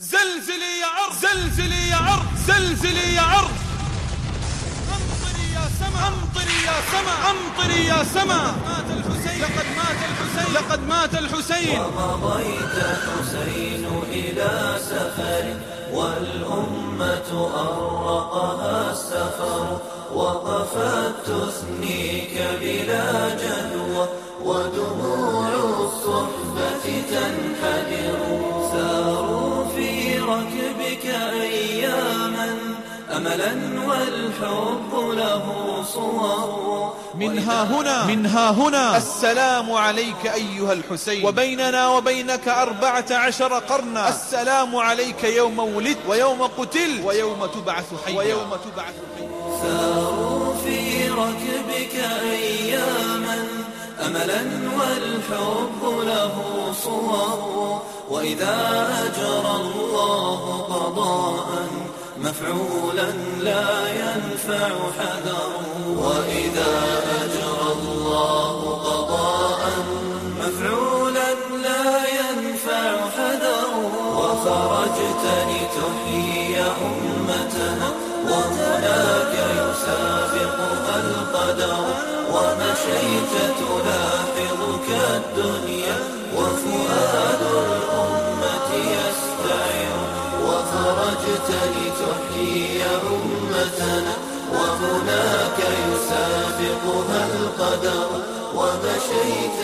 زلزلي يا عرض زلزلي يا عرض زلزلي يا عرض أمطري يا سما أمطري يا سما أمطري يا سما. مات الحسين. لقد مات الحسين. لقد مات الحسين. ومضيت حسين إلى سفر والأمة أرقها السفر. وقفت تثنيك بلا جدوى ودموع الصحبة تنحدر. ركبك أياما أملا والحب له صور. منها هنا منها هنا. السلام عليك أيها الحسين. وبيننا وبينك أربعة عشر قرنا. السلام عليك يوم ولدت. ويوم قتلت. ويوم تبعث حيا. ويوم تبعث حيا. ساروا في ركبك أياما أملا والحب له صور. وإذا أجرى الله قضاء مفعولا لا ينفع حذر. وإذا أجرى الله قضاء مفعولا لا ينفع حذر. وخرجت لتحيي أمتنا وهناك يسابقها القدر. ومشيت تلاحظك الدنيا وفؤاد لتحيي أمتنا وهناك يسابقها القدر ومشيت